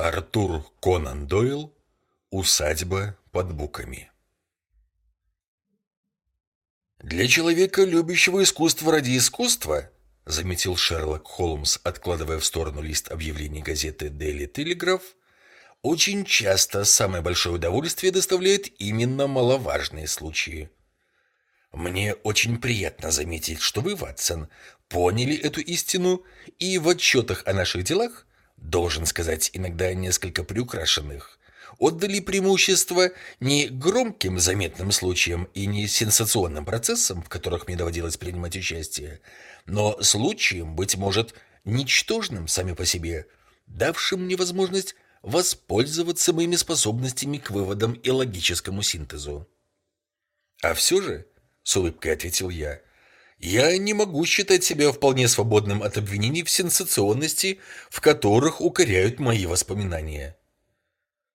Артур Конан Дойл «Усадьба под буками» «Для человека, любящего искусство ради искусства», заметил Шерлок Холмс, откладывая в сторону лист объявлений газеты Daily Telegraph, очень часто самое большое удовольствие доставляет именно маловажные случаи. Мне очень приятно заметить, что вы, Ватсон, поняли эту истину и в отчетах о наших делах должен сказать, иногда несколько приукрашенных, отдали преимущество не громким заметным случаям и не сенсационным процессам, в которых мне доводилось принимать участие, но случаям, быть может, ничтожным сами по себе, давшим мне возможность воспользоваться моими способностями к выводам и логическому синтезу. А все же, с улыбкой ответил я, я не могу считать себя вполне свободным от обвинений в сенсационности, в которых укоряют мои воспоминания.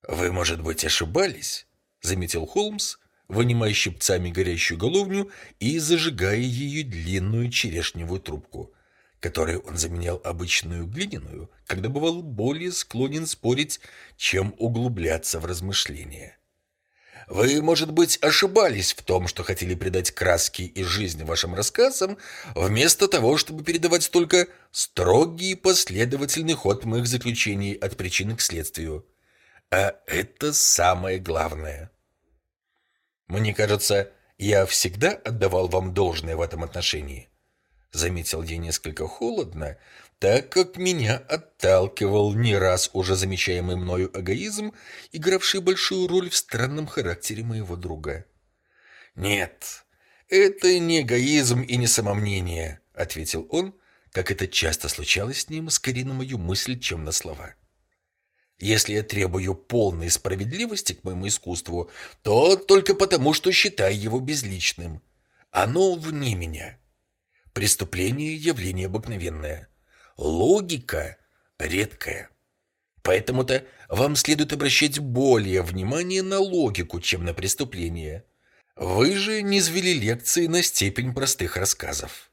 Вы, может быть, ошибались, заметил Холмс, вынимая щипцами горящую головню и зажигая ее длинную черешневую трубку, которой он заменял обычную глиняную, когда бывал более склонен спорить, чем углубляться в размышления. Вы, может быть, ошибались в том, что хотели придать краски и жизнь вашим рассказам, вместо того, чтобы передавать только строгий последовательный ход моих заключений от причины к следствию. А это самое главное. Мне кажется, я всегда отдавал вам должное в этом отношении. Заметил я несколько холодно, так как меня отталкивал не раз уже замечаемый мною эгоизм, игравший большую роль в странном характере моего друга. «Нет, это не эгоизм и не самомнение», — ответил он, как это часто случалось с ним, скорее на мою мысль, чем на слова. «Если я требую полной справедливости к моему искусству, то только потому, что считаю его безличным. Оно вне меня. Преступление — явление обыкновенное» логика редкая. Поэтому-то вам следует обращать более внимание на логику, чем на преступление. Вы же не звели лекции на степень простых рассказов.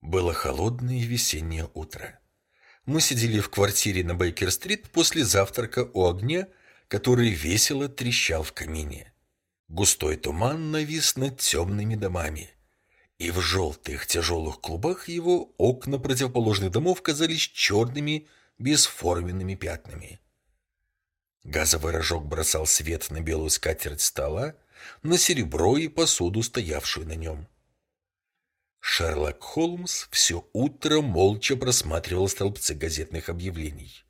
Было холодное весеннее утро. Мы сидели в квартире на Бейкер-стрит после завтрака у огня, который весело трещал в камине. Густой туман навис над темными домами и в желтых тяжелых клубах его окна противоположных домов казались черными бесформенными пятнами. Газовый рожок бросал свет на белую скатерть стола, на серебро и посуду, стоявшую на нем. Шерлок Холмс все утро молча просматривал столбцы газетных объявлений.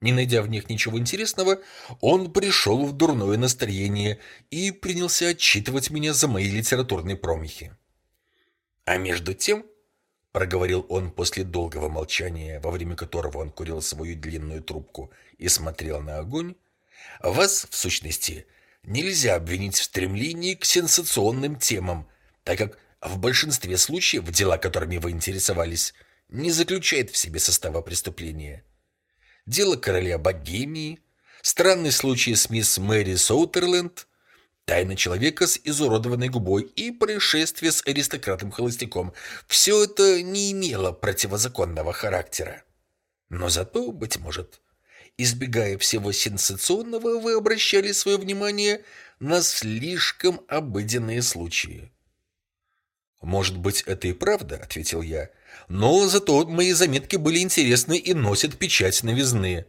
Не найдя в них ничего интересного, он пришел в дурное настроение и принялся отчитывать меня за мои литературные промахи. А между тем, проговорил он после долгого молчания, во время которого он курил свою длинную трубку и смотрел на огонь, вас, в сущности, нельзя обвинить в стремлении к сенсационным темам, так как в большинстве случаев дела, которыми вы интересовались, не заключает в себе состава преступления. Дело короля Богемии, странный случай с мисс Мэри Соутерленд – Тайна человека с изуродованной губой и происшествие с аристократом-холостяком – все это не имело противозаконного характера. Но зато, быть может, избегая всего сенсационного, вы обращали свое внимание на слишком обыденные случаи. «Может быть, это и правда», — ответил я, — «но зато мои заметки были интересны и носят печать новизны».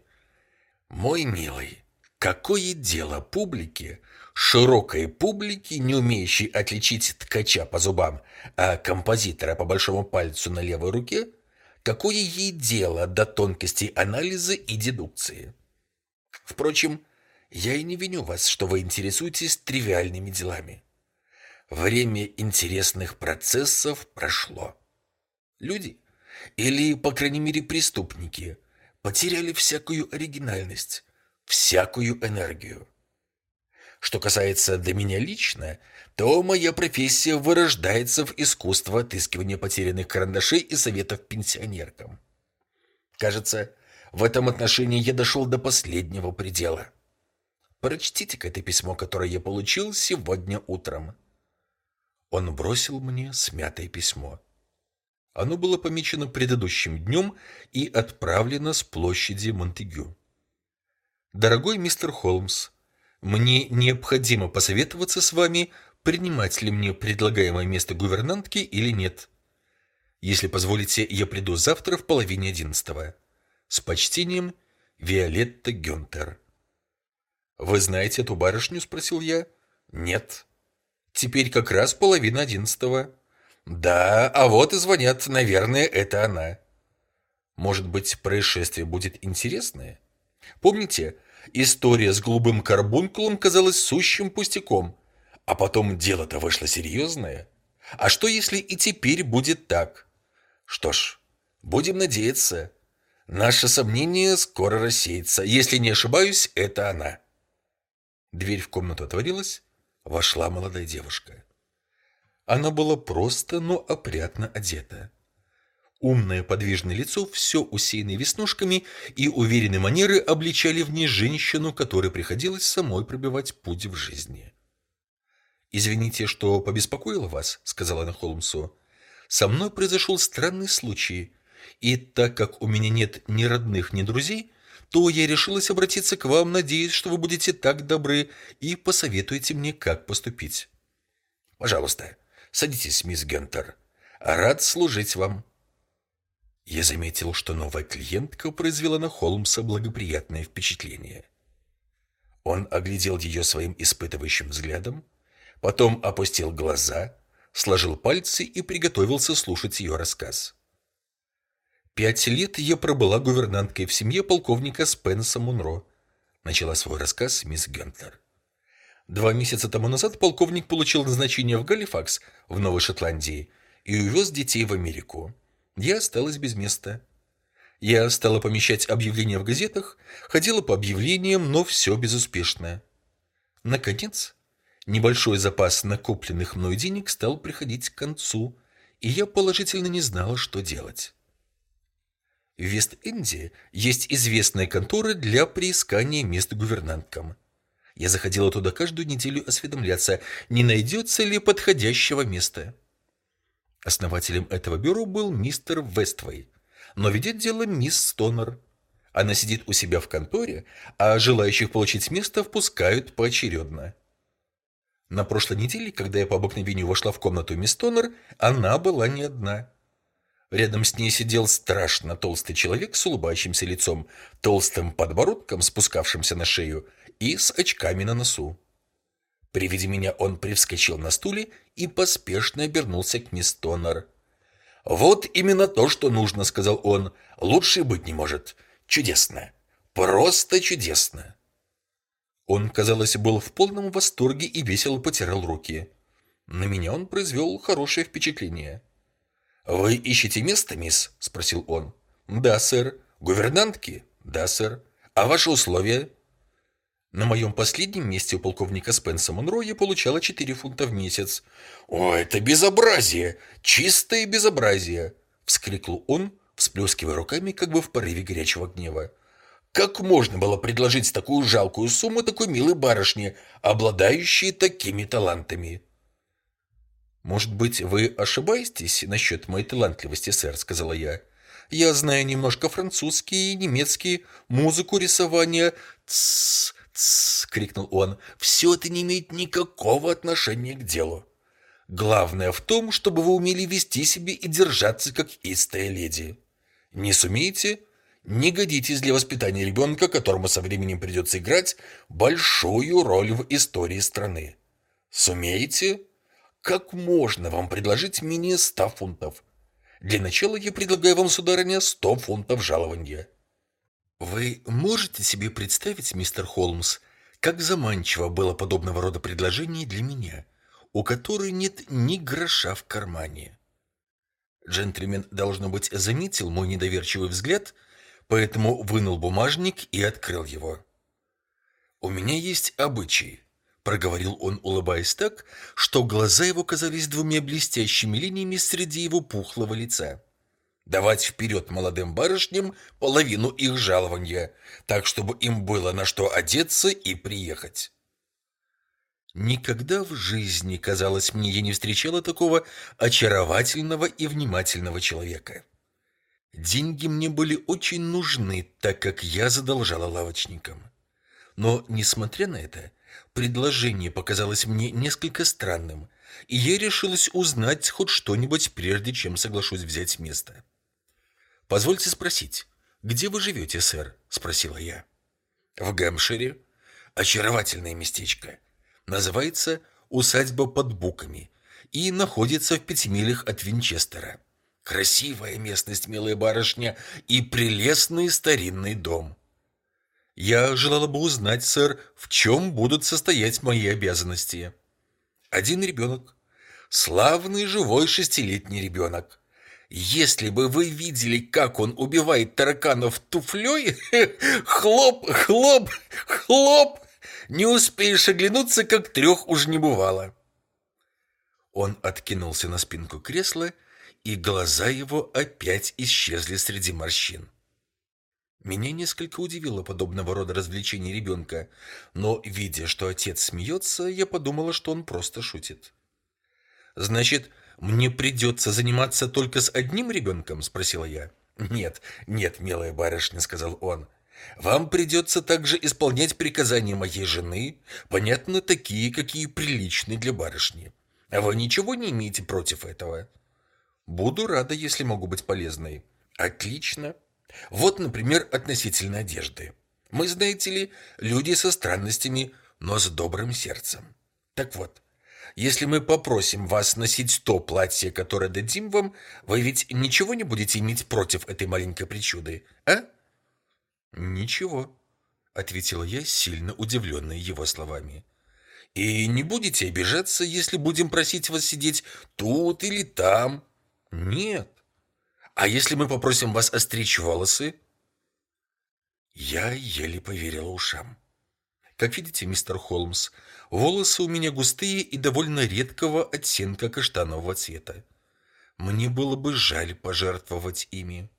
«Мой милый, какое дело публике широкой публике, не умеющей отличить ткача по зубам, а композитора по большому пальцу на левой руке, какое ей дело до тонкостей анализа и дедукции? Впрочем, я и не виню вас, что вы интересуетесь тривиальными делами. Время интересных процессов прошло. Люди, или, по крайней мере, преступники, потеряли всякую оригинальность, всякую энергию. Что касается до меня лично, то моя профессия вырождается в искусство отыскивания потерянных карандашей и советов пенсионеркам. Кажется, в этом отношении я дошел до последнего предела. Прочтите-ка это письмо, которое я получил сегодня утром. Он бросил мне смятое письмо. Оно было помечено предыдущим днем и отправлено с площади Монтегю. «Дорогой мистер Холмс, мне необходимо посоветоваться с вами, принимать ли мне предлагаемое место гувернантки или нет. Если позволите, я приду завтра в половине одиннадцатого. С почтением, Виолетта Гюнтер». «Вы знаете эту барышню?» – спросил я. «Нет». «Теперь как раз половина одиннадцатого». «Да, а вот и звонят. Наверное, это она». «Может быть, происшествие будет интересное?» «Помните, история с голубым карбункулом казалась сущим пустяком, а потом дело-то вышло серьезное? А что, если и теперь будет так?» «Что ж, будем надеяться. Наше сомнение скоро рассеется. Если не ошибаюсь, это она». Дверь в комнату отворилась, вошла молодая девушка. Она была просто, но опрятно одета. Умное подвижное лицо, все усеянное веснушками и уверенные манеры обличали в ней женщину, которой приходилось самой пробивать путь в жизни. «Извините, что побеспокоила вас», — сказала она Холмсу. «Со мной произошел странный случай, и так как у меня нет ни родных, ни друзей, то я решилась обратиться к вам, надеясь, что вы будете так добры и посоветуете мне, как поступить. Пожалуйста, садитесь, мисс Гентер. Рад служить вам. Я заметил, что новая клиентка произвела на Холмса благоприятное впечатление. Он оглядел ее своим испытывающим взглядом, потом опустил глаза, сложил пальцы и приготовился слушать ее рассказ. Пять лет я пробыла гувернанткой в семье полковника Спенса Мунро. Начала свой рассказ мисс Гентнер. Два месяца тому назад полковник получил назначение в Галифакс в Новой Шотландии и увез детей в Америку. Я осталась без места. Я стала помещать объявления в газетах, ходила по объявлениям, но все безуспешно. Наконец, небольшой запас накопленных мной денег стал приходить к концу, и я положительно не знала, что делать. В Вест-Индии есть известная контора для приискания мест гувернанткам. Я заходила туда каждую неделю осведомляться, не найдется ли подходящего места. Основателем этого бюро был мистер Вествей, но ведет дело мисс Стонер. Она сидит у себя в конторе, а желающих получить место впускают поочередно. На прошлой неделе, когда я по обыкновению вошла в комнату мисс Стонер, она была не одна. Рядом с ней сидел страшно толстый человек с улыбающимся лицом, толстым подбородком, спускавшимся на шею, и с очками на носу. При виде меня он привскочил на стуле и поспешно обернулся к мисс Тоннер. «Вот именно то, что нужно», — сказал он. «Лучше быть не может. Чудесно. Просто чудесно». Он, казалось, был в полном восторге и весело потирал руки. На меня он произвел хорошее впечатление. «Вы ищете место, мисс?» – спросил он. «Да, сэр». «Гувернантки?» «Да, сэр». «А ваши условия?» На моем последнем месте у полковника Спенса Монро я получала 4 фунта в месяц. «О, это безобразие! Чистое безобразие!» – вскрикнул он, всплескивая руками, как бы в порыве горячего гнева. «Как можно было предложить такую жалкую сумму такой милой барышне, обладающей такими талантами?» «Может быть, вы ошибаетесь насчет моей талантливости, сэр», — сказала я. «Я знаю немножко французский, немецкий, музыку, рисование». «Тссс, тссс», — крикнул он, — «все это не имеет никакого отношения к делу. Главное в том, чтобы вы умели вести себя и держаться, как истая леди. Не сумеете?» Не годитесь для воспитания ребенка, которому со временем придется играть большую роль в истории страны. Сумеете? Как можно вам предложить менее ста фунтов? Для начала я предлагаю вам, сударыня, сто фунтов жалования. Вы можете себе представить, мистер Холмс, как заманчиво было подобного рода предложение для меня, у которой нет ни гроша в кармане? Джентльмен, должно быть, заметил мой недоверчивый взгляд, поэтому вынул бумажник и открыл его. У меня есть обычай проговорил он, улыбаясь так, что глаза его казались двумя блестящими линиями среди его пухлого лица. Давать вперед молодым барышням половину их жалования, так чтобы им было на что одеться и приехать. Никогда в жизни, казалось мне, я не встречала такого очаровательного и внимательного человека. Деньги мне были очень нужны, так как я задолжала лавочникам. Но, несмотря на это, предложение показалось мне несколько странным, и я решилась узнать хоть что-нибудь, прежде чем соглашусь взять место. «Позвольте спросить, где вы живете, сэр?» – спросила я. «В Гэмпшире. Очаровательное местечко. Называется «Усадьба под буками» и находится в пяти милях от Винчестера. Красивая местность, милая барышня, и прелестный старинный дом. Я желала бы узнать, сэр, в чем будут состоять мои обязанности. Один ребенок. Славный живой шестилетний ребенок. Если бы вы видели, как он убивает тараканов туфлей, хлоп, хлоп, хлоп, не успеешь оглянуться, как трех уж не бывало. Он откинулся на спинку кресла и глаза его опять исчезли среди морщин. Меня несколько удивило подобного рода развлечение ребенка, но, видя, что отец смеется, я подумала, что он просто шутит. «Значит, мне придется заниматься только с одним ребенком?» – спросила я. «Нет, нет, милая барышня», – сказал он. «Вам придется также исполнять приказания моей жены, понятно, такие, какие приличны для барышни. А вы ничего не имеете против этого?» Буду рада, если могу быть полезной. Отлично. Вот, например, относительно одежды. Мы, знаете ли, люди со странностями, но с добрым сердцем. Так вот, если мы попросим вас носить то платье, которое дадим вам, вы ведь ничего не будете иметь против этой маленькой причуды, а? Ничего, ответила я, сильно удивленная его словами. И не будете обижаться, если будем просить вас сидеть тут или там, нет. А если мы попросим вас остричь волосы? Я еле поверила ушам. Как видите, мистер Холмс, волосы у меня густые и довольно редкого оттенка каштанового цвета. Мне было бы жаль пожертвовать ими.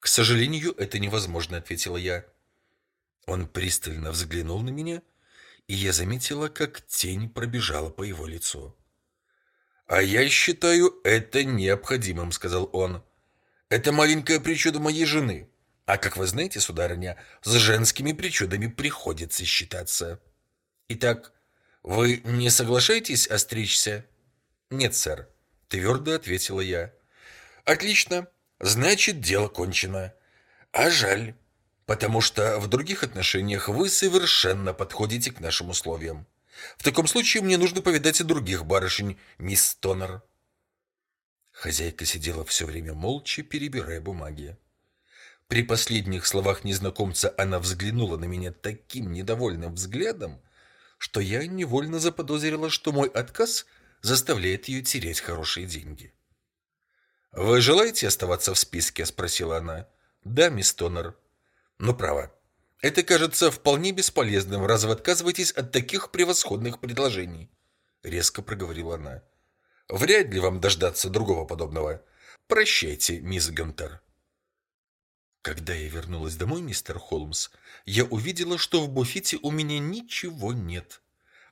К сожалению, это невозможно, ответила я. Он пристально взглянул на меня, и я заметила, как тень пробежала по его лицу. «А я считаю это необходимым», — сказал он. «Это маленькая причуда моей жены. А как вы знаете, сударыня, с женскими причудами приходится считаться. Итак, вы не соглашаетесь остричься?» «Нет, сэр», — твердо ответила я. «Отлично. Значит, дело кончено. А жаль, потому что в других отношениях вы совершенно подходите к нашим условиям. В таком случае мне нужно повидать и других барышень, мисс Тоннер. Хозяйка сидела все время молча, перебирая бумаги. При последних словах незнакомца она взглянула на меня таким недовольным взглядом, что я невольно заподозрила, что мой отказ заставляет ее терять хорошие деньги. «Вы желаете оставаться в списке?» – спросила она. «Да, мисс Тоннер». «Ну, право. Это кажется вполне бесполезным, раз вы отказываетесь от таких превосходных предложений, резко проговорила она. Вряд ли вам дождаться другого подобного. Прощайте, мисс Гантер. Когда я вернулась домой, мистер Холмс, я увидела, что в буфете у меня ничего нет,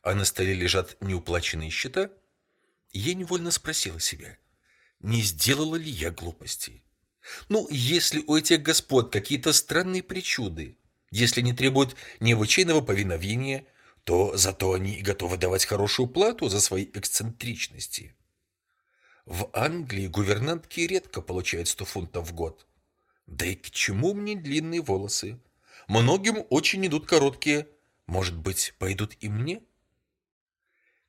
а на столе лежат неуплаченные счета. Я невольно спросила себя, не сделала ли я глупостей. Ну, если у этих господ какие-то странные причуды, если не требуют необычайного повиновения, то зато они готовы давать хорошую плату за свои эксцентричности. В Англии гувернантки редко получают 100 фунтов в год. Да и к чему мне длинные волосы? Многим очень идут короткие. Может быть, пойдут и мне?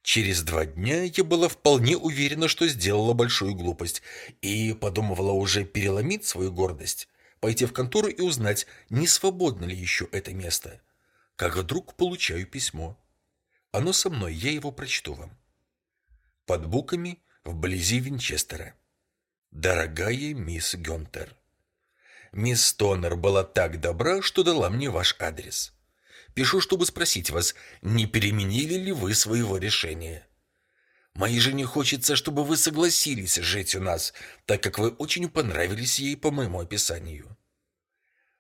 Через два дня я была вполне уверена, что сделала большую глупость, и подумывала уже переломить свою гордость пойти в контору и узнать, не свободно ли еще это место. Как вдруг получаю письмо. Оно со мной, я его прочту вам. Под буками вблизи Винчестера. Дорогая мисс Гюнтер, мисс Тоннер была так добра, что дала мне ваш адрес. Пишу, чтобы спросить вас, не переменили ли вы своего решения. Моей жене хочется, чтобы вы согласились жить у нас, так как вы очень понравились ей по моему описанию.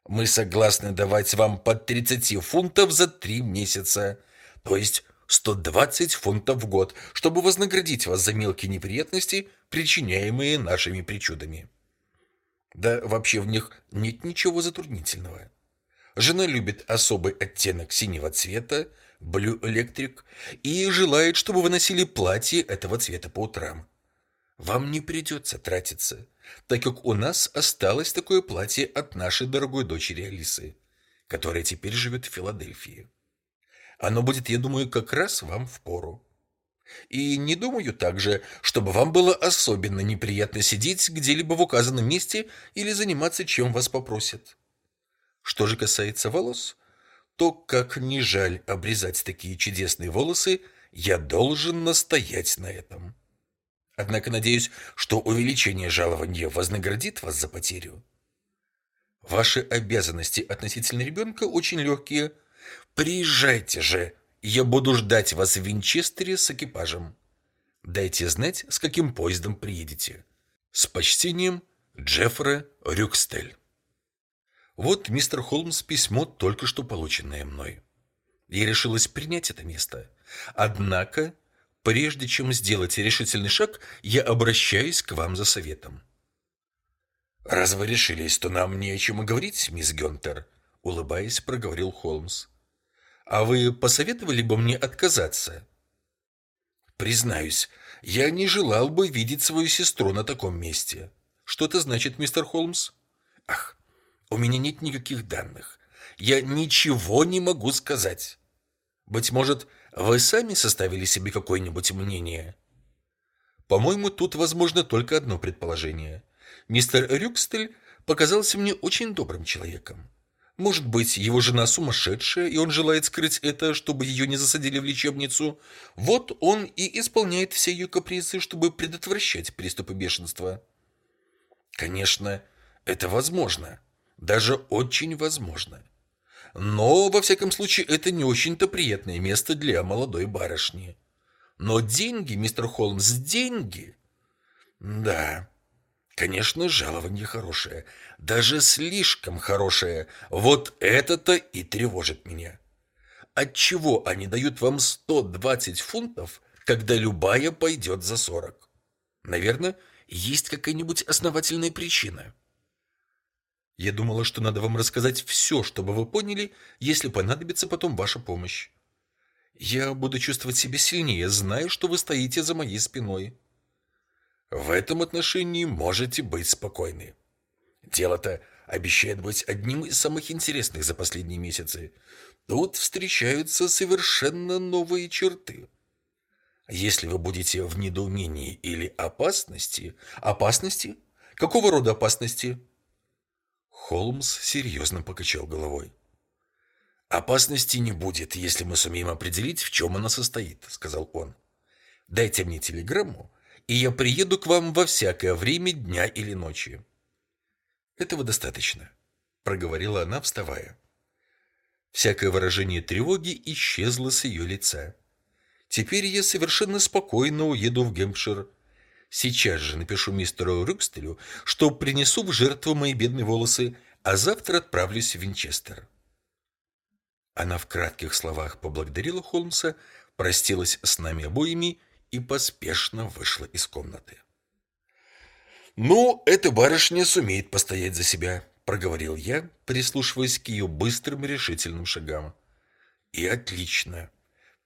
Мы согласны давать вам по 30 фунтов за три месяца, то есть 120 фунтов в год, чтобы вознаградить вас за мелкие неприятности, причиняемые нашими причудами. Да вообще в них нет ничего затруднительного. Жена любит особый оттенок синего цвета, Blue Electric, и желает, чтобы вы носили платье этого цвета по утрам. Вам не придется тратиться, так как у нас осталось такое платье от нашей дорогой дочери Алисы, которая теперь живет в Филадельфии. Оно будет, я думаю, как раз вам в пору. И не думаю также, чтобы вам было особенно неприятно сидеть где-либо в указанном месте или заниматься, чем вас попросят. Что же касается волос, то, как не жаль обрезать такие чудесные волосы, я должен настоять на этом. Однако надеюсь, что увеличение жалования вознаградит вас за потерю. Ваши обязанности относительно ребенка очень легкие – Приезжайте же, я буду ждать вас в Винчестере с экипажем. Дайте знать, с каким поездом приедете. С почтением, Джеффре Рюкстель. Вот, мистер Холмс, письмо, только что полученное мной. Я решилась принять это место. Однако, прежде чем сделать решительный шаг, я обращаюсь к вам за советом. «Раз вы решились, то нам не о чем и говорить, мисс Гюнтер», — улыбаясь, проговорил Холмс. А вы посоветовали бы мне отказаться? Признаюсь, я не желал бы видеть свою сестру на таком месте. Что это значит, мистер Холмс? Ах, у меня нет никаких данных. Я ничего не могу сказать. Быть может, вы сами составили себе какое-нибудь мнение? По-моему, тут возможно только одно предположение. Мистер Рюкстель показался мне очень добрым человеком. Может быть, его жена сумасшедшая, и он желает скрыть это, чтобы ее не засадили в лечебницу. Вот он и исполняет все ее капризы, чтобы предотвращать приступы бешенства. Конечно, это возможно. Даже очень возможно. Но, во всяком случае, это не очень-то приятное место для молодой барышни. Но деньги, мистер Холмс, деньги. Да, Конечно, жалование хорошее, даже слишком хорошее. Вот это-то и тревожит меня. Отчего они дают вам 120 фунтов, когда любая пойдет за 40? Наверное, есть какая-нибудь основательная причина. Я думала, что надо вам рассказать все, чтобы вы поняли, если понадобится потом ваша помощь. Я буду чувствовать себя сильнее, зная, что вы стоите за моей спиной. В этом отношении можете быть спокойны. Дело-то обещает быть одним из самых интересных за последние месяцы. Тут встречаются совершенно новые черты. Если вы будете в недоумении или опасности... Опасности? Какого рода опасности? Холмс серьезно покачал головой. «Опасности не будет, если мы сумеем определить, в чем она состоит», — сказал он. «Дайте мне телеграмму, и я приеду к вам во всякое время дня или ночи. Этого достаточно, проговорила она, вставая. Всякое выражение тревоги исчезло с ее лица. Теперь я совершенно спокойно уеду в Гемпшир. Сейчас же напишу мистеру Рюкстелю, что принесу в жертву мои бедные волосы, а завтра отправлюсь в Винчестер. Она в кратких словах поблагодарила Холмса, простилась с нами обоими и поспешно вышла из комнаты. «Ну, эта барышня сумеет постоять за себя», — проговорил я, прислушиваясь к ее быстрым решительным шагам. «И отлично,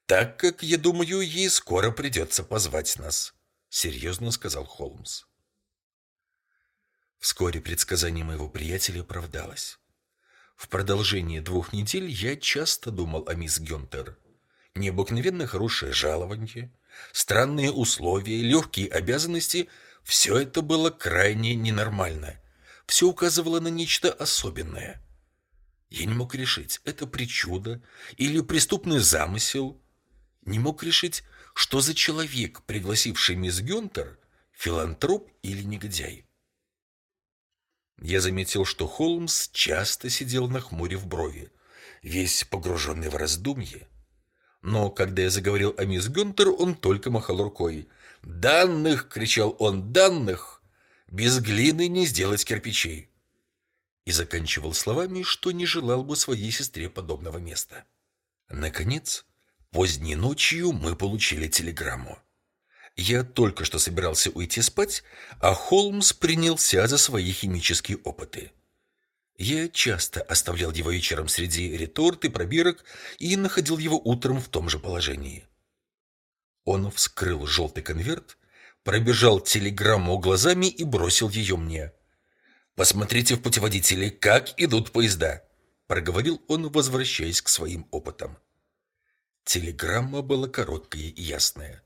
так как, я думаю, ей скоро придется позвать нас», — серьезно сказал Холмс. Вскоре предсказание моего приятеля оправдалось. В продолжение двух недель я часто думал о мисс Гюнтер. Необыкновенно хорошее жалование, Странные условия, легкие обязанности – все это было крайне ненормально. Все указывало на нечто особенное. Я не мог решить, это причуда или преступный замысел. Не мог решить, что за человек, пригласивший мисс Гюнтер, филантроп или негодяй. Я заметил, что Холмс часто сидел на хмуре в брови, весь погруженный в раздумье. Но когда я заговорил о мисс Гюнтер, он только махал рукой. «Данных!» — кричал он. «Данных! Без глины не сделать кирпичей!» И заканчивал словами, что не желал бы своей сестре подобного места. Наконец, Поздней ночью мы получили телеграмму. Я только что собирался уйти спать, а Холмс принялся за свои химические опыты. Я часто оставлял его вечером среди реторт и пробирок и находил его утром в том же положении. Он вскрыл желтый конверт, пробежал телеграмму глазами и бросил ее мне. «Посмотрите в путеводителе, как идут поезда», — проговорил он, возвращаясь к своим опытам. Телеграмма была короткая и ясная.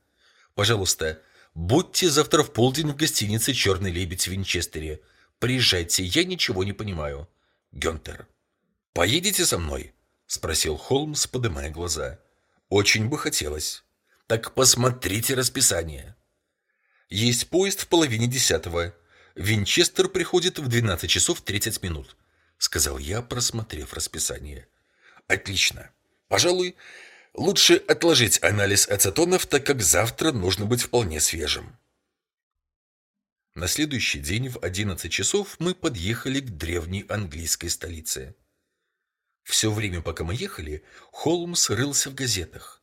«Пожалуйста, будьте завтра в полдень в гостинице «Черный лебедь» в Винчестере. Приезжайте, я ничего не понимаю. Гюнтер. «Поедете со мной?» — спросил Холмс, поднимая глаза. «Очень бы хотелось». «Так посмотрите расписание». «Есть поезд в половине десятого. Винчестер приходит в 12 часов 30 минут», — сказал я, просмотрев расписание. «Отлично. Пожалуй, лучше отложить анализ ацетонов, так как завтра нужно быть вполне свежим». На следующий день в 11 часов мы подъехали к древней английской столице. Все время, пока мы ехали, Холмс рылся в газетах.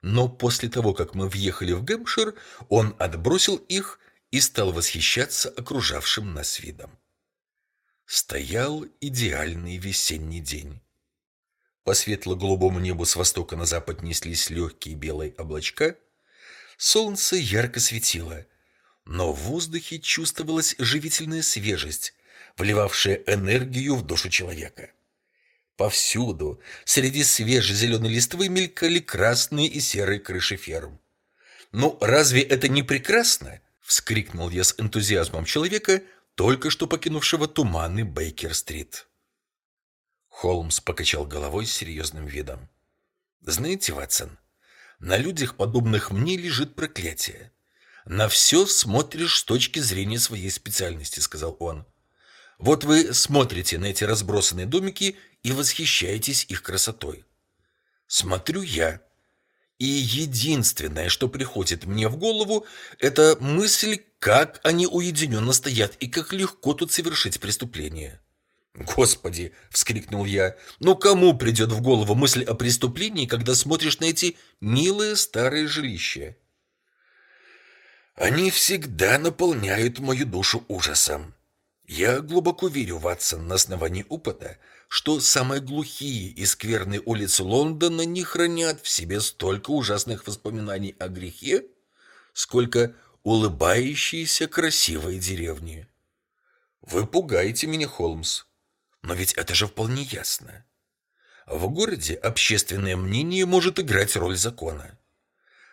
Но после того, как мы въехали в Гэмпшир, он отбросил их и стал восхищаться окружавшим нас видом. Стоял идеальный весенний день. По светло-голубому небу с востока на запад неслись легкие белые облачка. Солнце ярко светило – но в воздухе чувствовалась живительная свежесть, вливавшая энергию в душу человека. Повсюду, среди свежей зеленой листвы, мелькали красные и серые крыши ферм. «Ну, разве это не прекрасно?» — вскрикнул я с энтузиазмом человека, только что покинувшего туманный Бейкер-стрит. Холмс покачал головой с серьезным видом. «Знаете, Ватсон, на людях, подобных мне, лежит проклятие. На все смотришь с точки зрения своей специальности, сказал он. Вот вы смотрите на эти разбросанные домики и восхищаетесь их красотой. Смотрю я. И единственное, что приходит мне в голову, это мысль, как они уединенно стоят и как легко тут совершить преступление. «Господи!» — вскрикнул я. «Ну кому придет в голову мысль о преступлении, когда смотришь на эти милые старые жилища?» Они всегда наполняют мою душу ужасом. Я глубоко верю, Ватсон, на основании опыта, что самые глухие и скверные улицы Лондона не хранят в себе столько ужасных воспоминаний о грехе, сколько улыбающиеся красивые деревни. Вы пугаете меня, Холмс. Но ведь это же вполне ясно. В городе общественное мнение может играть роль закона.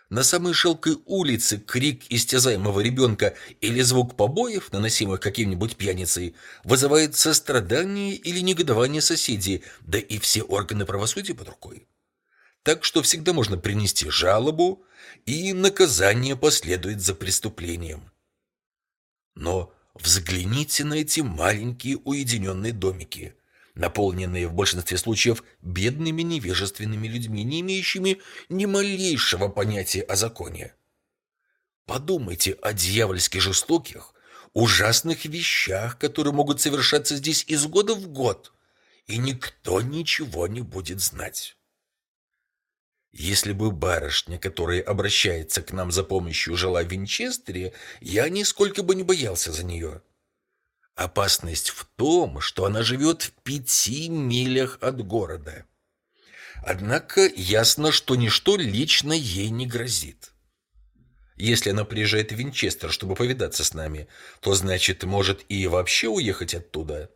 На самой шелкой улице крик истязаемого ребенка или звук побоев, наносимых каким-нибудь пьяницей, вызывает сострадание или негодование соседей, да и все органы правосудия под рукой. Так что всегда можно принести жалобу, и наказание последует за преступлением. Но взгляните на эти маленькие уединенные домики – наполненные в большинстве случаев бедными невежественными людьми, не имеющими ни малейшего понятия о законе. Подумайте о дьявольски жестоких, ужасных вещах, которые могут совершаться здесь из года в год, и никто ничего не будет знать. Если бы барышня, которая обращается к нам за помощью, жила в Винчестере, я нисколько бы не боялся за нее. Опасность в том, что она живет в пяти милях от города. Однако ясно, что ничто лично ей не грозит. Если она приезжает в Винчестер, чтобы повидаться с нами, то значит, может и вообще уехать оттуда.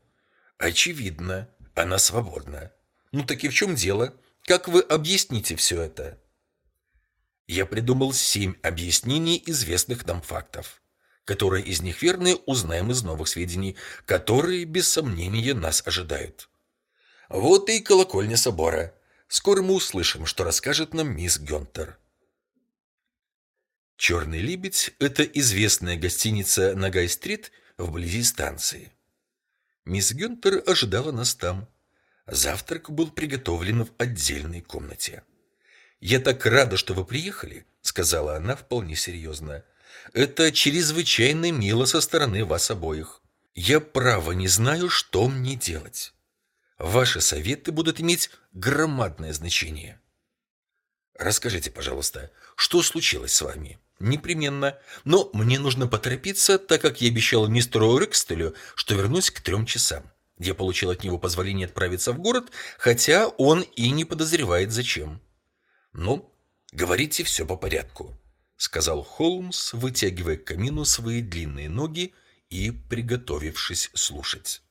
Очевидно, она свободна. Ну так и в чем дело? Как вы объясните все это? Я придумал семь объяснений известных нам фактов. Которые из них верны, узнаем из новых сведений, которые, без сомнения, нас ожидают. Вот и колокольня собора. Скоро мы услышим, что расскажет нам мисс Гюнтер. «Черный лебедь» — это известная гостиница на Гай-стрит вблизи станции. Мисс Гюнтер ожидала нас там. Завтрак был приготовлен в отдельной комнате. «Я так рада, что вы приехали», — сказала она вполне серьезно. Это чрезвычайно мило со стороны вас обоих. Я право не знаю, что мне делать. Ваши советы будут иметь громадное значение. Расскажите, пожалуйста, что случилось с вами? Непременно. Но мне нужно поторопиться, так как я обещал мистеру Рекстелю, что вернусь к трем часам. Я получил от него позволение отправиться в город, хотя он и не подозревает зачем. Ну, говорите все по порядку, сказал Холмс, вытягивая к камину свои длинные ноги и приготовившись слушать.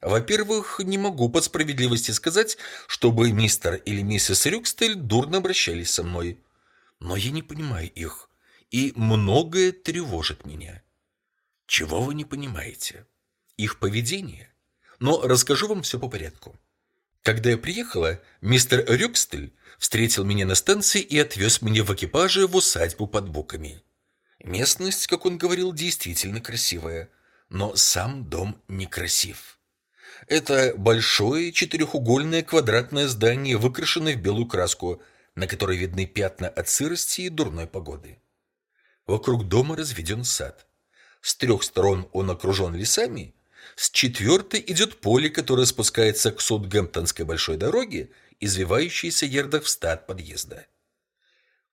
Во-первых, не могу по справедливости сказать, чтобы мистер или миссис Рюкстель дурно обращались со мной. Но я не понимаю их, и многое тревожит меня. Чего вы не понимаете? Их поведение? Но расскажу вам все по порядку. Когда я приехала, мистер Рюкстель встретил меня на станции и отвез меня в экипаже в усадьбу под Буками. Местность, как он говорил, действительно красивая, но сам дом некрасив. Это большое четырехугольное квадратное здание, выкрашенное в белую краску, на которой видны пятна от сырости и дурной погоды. Вокруг дома разведен сад. С трех сторон он окружен лесами, с четвертой идет поле, которое спускается к Саутгемптонской большой дороге, извивающейся ярдах в ста от подъезда.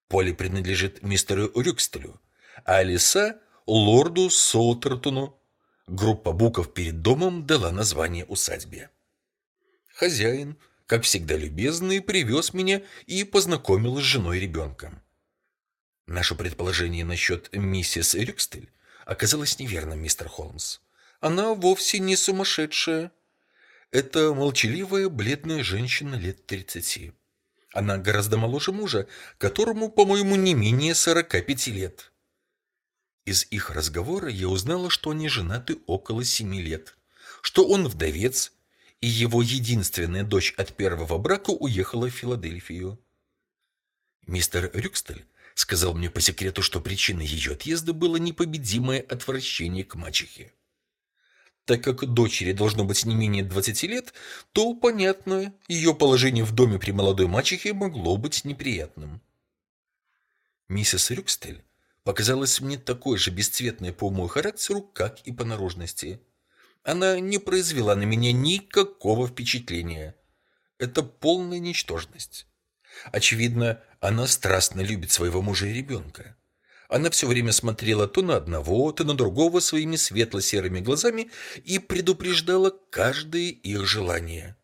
Поле принадлежит мистеру Рюкстелю, а леса — лорду Соутертону, Группа буков перед домом дала название усадьбе. Хозяин, как всегда любезный, привез меня и познакомил с женой и ребенком. Наше предположение насчет миссис Рюкстель оказалось неверным, мистер Холмс. Она вовсе не сумасшедшая. Это молчаливая, бледная женщина лет тридцати. Она гораздо моложе мужа, которому, по-моему, не менее сорока пяти лет. Из их разговора я узнала, что они женаты около семи лет, что он вдовец, и его единственная дочь от первого брака уехала в Филадельфию. Мистер Рюкстель сказал мне по секрету, что причиной ее отъезда было непобедимое отвращение к мачехе. Так как дочери должно быть не менее 20 лет, то, понятно, ее положение в доме при молодой мачехе могло быть неприятным. Миссис Рюкстель показалась мне такой же бесцветной по и характеру, как и по наружности. Она не произвела на меня никакого впечатления. Это полная ничтожность. Очевидно, она страстно любит своего мужа и ребенка. Она все время смотрела то на одного, то на другого своими светло-серыми глазами и предупреждала каждое их желание.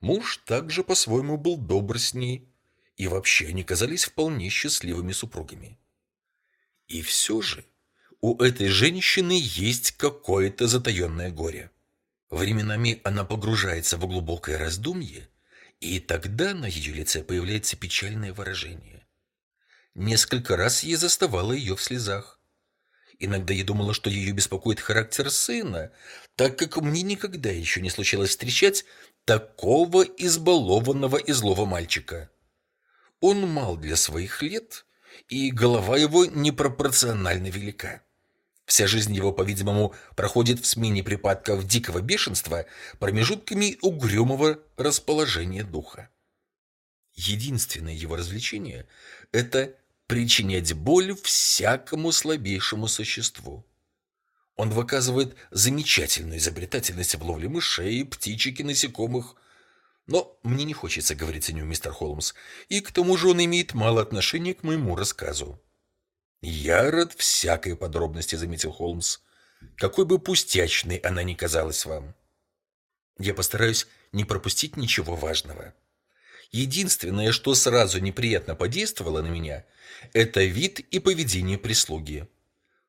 Муж также по-своему был добр с ней, и вообще они казались вполне счастливыми супругами. И все же у этой женщины есть какое-то затаенное горе. Временами она погружается в глубокое раздумье, и тогда на ее лице появляется печальное выражение. Несколько раз я заставала ее в слезах. Иногда я думала, что ее беспокоит характер сына, так как мне никогда еще не случалось встречать такого избалованного и злого мальчика. Он мал для своих лет и голова его непропорционально велика. Вся жизнь его, по-видимому, проходит в смене припадков дикого бешенства промежутками угрюмого расположения духа. Единственное его развлечение – это причинять боль всякому слабейшему существу. Он выказывает замечательную изобретательность в ловле мышей, птичек и насекомых, но мне не хочется говорить о нем, мистер Холмс, и к тому же он имеет мало отношения к моему рассказу. Я рад всякой подробности, заметил Холмс. Какой бы пустячной она ни казалась вам. Я постараюсь не пропустить ничего важного. Единственное, что сразу неприятно подействовало на меня, это вид и поведение прислуги.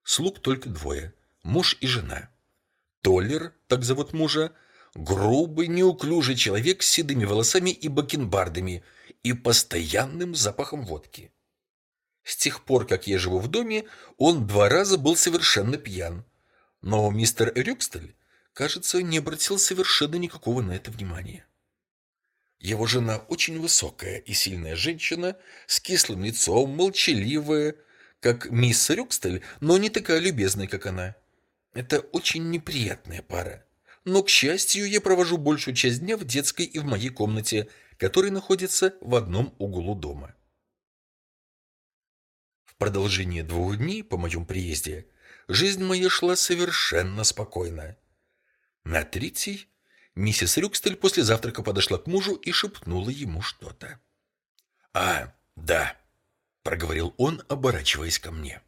Слуг только двое – муж и жена. Толлер, так зовут мужа, Грубый, неуклюжий человек с седыми волосами и бакенбардами и постоянным запахом водки. С тех пор, как я живу в доме, он два раза был совершенно пьян. Но мистер Рюкстель, кажется, не обратил совершенно никакого на это внимания. Его жена очень высокая и сильная женщина, с кислым лицом, молчаливая, как мисс Рюкстель, но не такая любезная, как она. Это очень неприятная пара но, к счастью, я провожу большую часть дня в детской и в моей комнате, которая находится в одном углу дома. В продолжение двух дней по моем приезде жизнь моя шла совершенно спокойно. На третий миссис Рюкстель после завтрака подошла к мужу и шепнула ему что-то. «А, «Да», — проговорил он, оборачиваясь ко мне.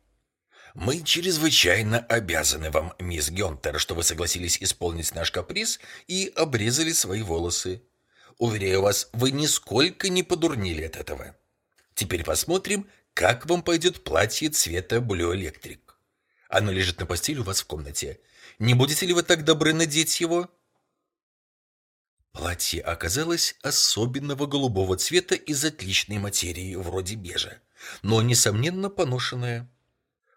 «Мы чрезвычайно обязаны вам, мисс Гёнтер, что вы согласились исполнить наш каприз и обрезали свои волосы. Уверяю вас, вы нисколько не подурнили от этого. Теперь посмотрим, как вам пойдет платье цвета Blue Electric. Оно лежит на постели у вас в комнате. Не будете ли вы так добры надеть его?» Платье оказалось особенного голубого цвета из отличной материи, вроде бежа, но, несомненно, поношенное.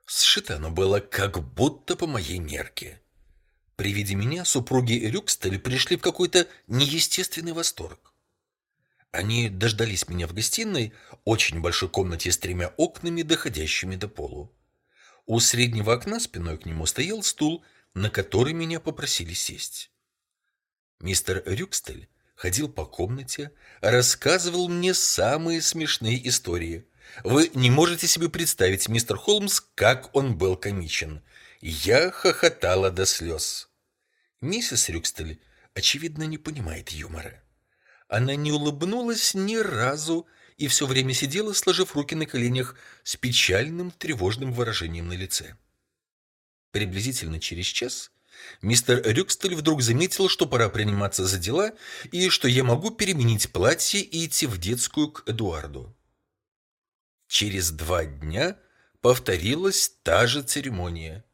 Сшито оно было как будто по моей мерке. При виде меня супруги Рюкстель пришли в какой-то неестественный восторг. Они дождались меня в гостиной, очень большой комнате с тремя окнами, доходящими до полу. У среднего окна спиной к нему стоял стул, на который меня попросили сесть. Мистер Рюкстель ходил по комнате, рассказывал мне самые смешные истории. Вы не можете себе представить, мистер Холмс, как он был комичен. Я хохотала до слез. Миссис Рюкстель, очевидно, не понимает юмора. Она не улыбнулась ни разу и все время сидела, сложив руки на коленях, с печальным, тревожным выражением на лице. Приблизительно через час Мистер Рюкстель вдруг заметил, что пора приниматься за дела и что я могу переменить платье и идти в детскую к Эдуарду. Через два дня повторилась та же церемония.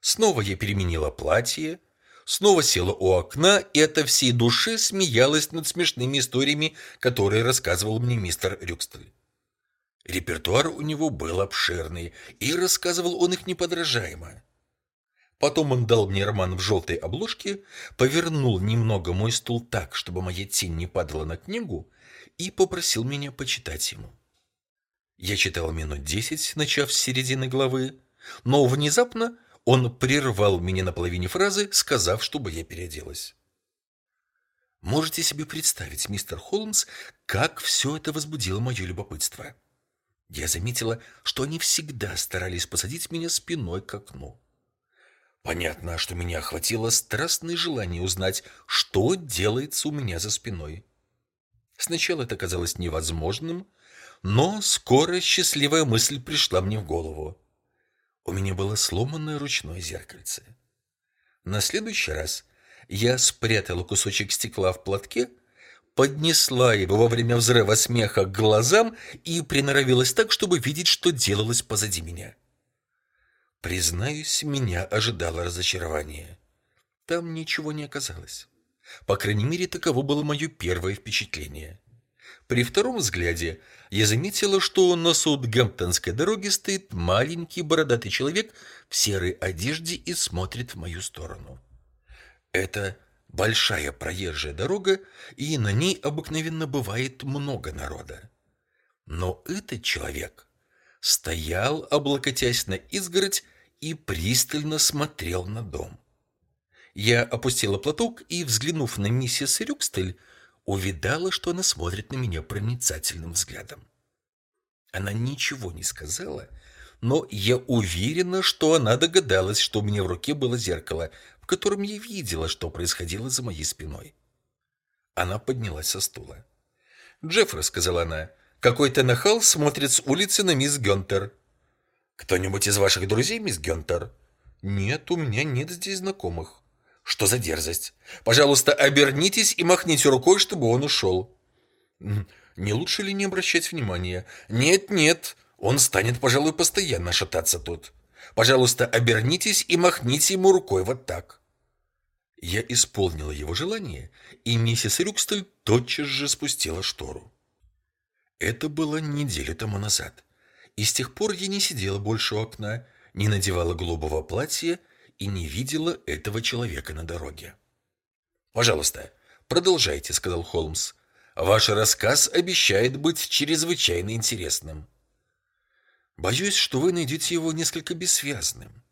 Снова я переменила платье, снова села у окна и от всей души смеялась над смешными историями, которые рассказывал мне мистер Рюкстель. Репертуар у него был обширный, и рассказывал он их неподражаемо. Потом он дал мне роман в желтой обложке, повернул немного мой стул так, чтобы моя тень не падала на книгу, и попросил меня почитать ему. Я читал минут десять, начав с середины главы, но внезапно он прервал меня на половине фразы, сказав, чтобы я переоделась. Можете себе представить, мистер Холмс, как все это возбудило мое любопытство. Я заметила, что они всегда старались посадить меня спиной к окну. Понятно, что меня охватило страстное желание узнать, что делается у меня за спиной. Сначала это казалось невозможным, но скоро счастливая мысль пришла мне в голову. У меня было сломанное ручное зеркальце. На следующий раз я спрятала кусочек стекла в платке, поднесла его во время взрыва смеха к глазам и приноровилась так, чтобы видеть, что делалось позади меня. Признаюсь, меня ожидало разочарование. Там ничего не оказалось. По крайней мере, таково было мое первое впечатление. При втором взгляде я заметила, что на Саутгемптонской дороге стоит маленький бородатый человек в серой одежде и смотрит в мою сторону. Это большая проезжая дорога, и на ней обыкновенно бывает много народа. Но этот человек стоял, облокотясь на изгородь, и пристально смотрел на дом. Я опустила платок и, взглянув на миссис Рюкстель, увидала, что она смотрит на меня проницательным взглядом. Она ничего не сказала, но я уверена, что она догадалась, что у меня в руке было зеркало, в котором я видела, что происходило за моей спиной. Она поднялась со стула. «Джеффри», — сказала она, — «какой-то нахал смотрит с улицы на мисс Гёнтер». «Кто-нибудь из ваших друзей, мисс Гюнтер?» «Нет, у меня нет здесь знакомых». «Что за дерзость? Пожалуйста, обернитесь и махните рукой, чтобы он ушел». «Не лучше ли не обращать внимания?» «Нет, нет, он станет, пожалуй, постоянно шататься тут. Пожалуйста, обернитесь и махните ему рукой вот так». Я исполнила его желание, и миссис Рюкстель тотчас же спустила штору. Это было неделю тому назад и с тех пор я не сидела больше у окна, не надевала голубого платья и не видела этого человека на дороге. «Пожалуйста, продолжайте», — сказал Холмс. «Ваш рассказ обещает быть чрезвычайно интересным». «Боюсь, что вы найдете его несколько бессвязным.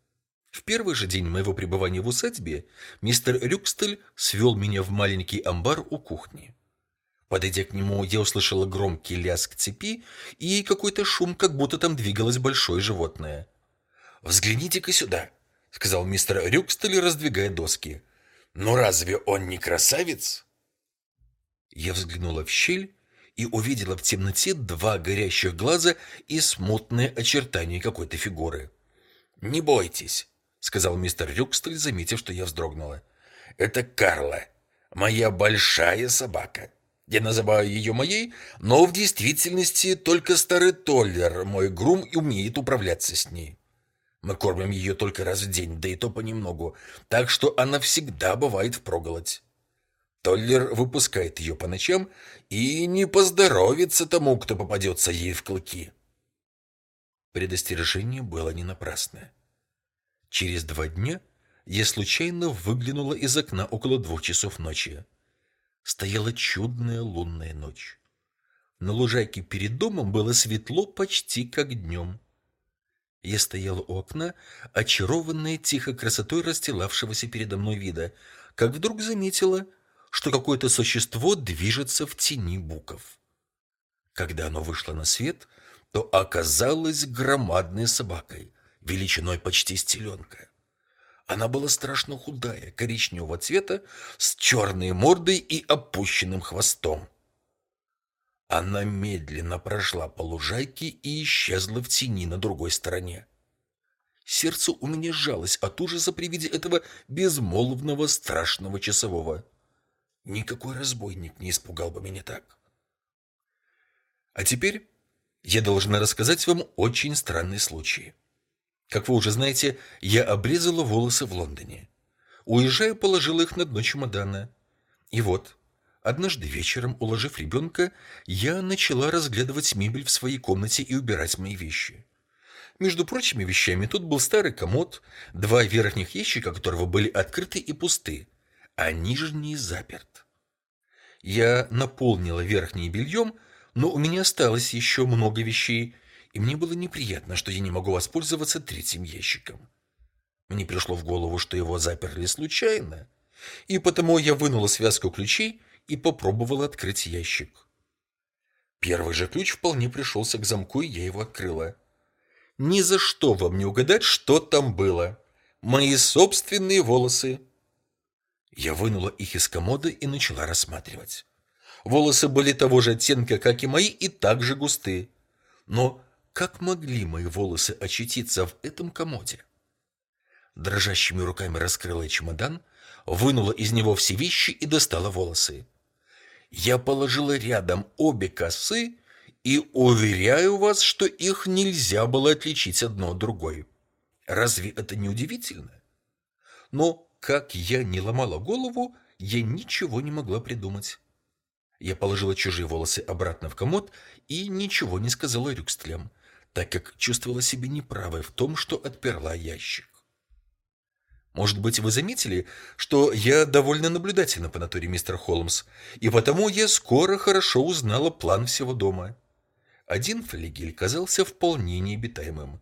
В первый же день моего пребывания в усадьбе мистер Рюкстель свел меня в маленький амбар у кухни. Подойдя к нему, я услышала громкий лязг цепи и какой-то шум, как будто там двигалось большое животное. «Взгляните-ка сюда», — сказал мистер Рюкстель, раздвигая доски. «Ну разве он не красавец?» Я взглянула в щель и увидела в темноте два горящих глаза и смутные очертания какой-то фигуры. «Не бойтесь», — сказал мистер Рюкстель, заметив, что я вздрогнула. «Это Карла, моя большая собака. Я называю ее моей, но в действительности только старый Толлер, мой грум, и умеет управляться с ней. Мы кормим ее только раз в день, да и то понемногу, так что она всегда бывает впроголодь. Толлер выпускает ее по ночам и не поздоровится тому, кто попадется ей в клыки. Предостережение было не напрасное. Через два дня я случайно выглянула из окна около двух часов ночи. Стояла чудная лунная ночь. На лужайке перед домом было светло почти как днем. Я стояла у окна, очарованная тихо красотой расстилавшегося передо мной вида, как вдруг заметила, что какое-то существо движется в тени буков. Когда оно вышло на свет, то оказалось громадной собакой, величиной почти с теленка. Она была страшно худая, коричневого цвета, с черной мордой и опущенным хвостом. Она медленно прошла по лужайке и исчезла в тени на другой стороне. Сердце у меня сжалось от ужаса при виде этого безмолвного страшного часового. Никакой разбойник не испугал бы меня так. А теперь я должна рассказать вам очень странный случай. Как вы уже знаете, я обрезала волосы в Лондоне. Уезжая, положила их на дно чемодана. И вот, однажды вечером, уложив ребенка, я начала разглядывать мебель в своей комнате и убирать мои вещи. Между прочими вещами тут был старый комод, два верхних ящика которого были открыты и пусты, а нижний заперт. Я наполнила верхний бельем, но у меня осталось еще много вещей, и мне было неприятно, что я не могу воспользоваться третьим ящиком. Мне пришло в голову, что его заперли случайно, и потому я вынула связку ключей и попробовала открыть ящик. Первый же ключ вполне пришелся к замку, и я его открыла. Ни за что вам не угадать, что там было. Мои собственные волосы. Я вынула их из комода и начала рассматривать. Волосы были того же оттенка, как и мои, и также густые. Но как могли мои волосы очутиться в этом комоде? Дрожащими руками раскрыла чемодан, вынула из него все вещи и достала волосы. Я положила рядом обе косы и уверяю вас, что их нельзя было отличить одно от другой. Разве это не удивительно? Но как я не ломала голову, я ничего не могла придумать. Я положила чужие волосы обратно в комод и ничего не сказала Рюкстлям, так как чувствовала себя неправой в том, что отперла ящик. Может быть, вы заметили, что я довольно наблюдательна по натуре, мистер Холмс, и потому я скоро хорошо узнала план всего дома. Один флигель казался вполне необитаемым.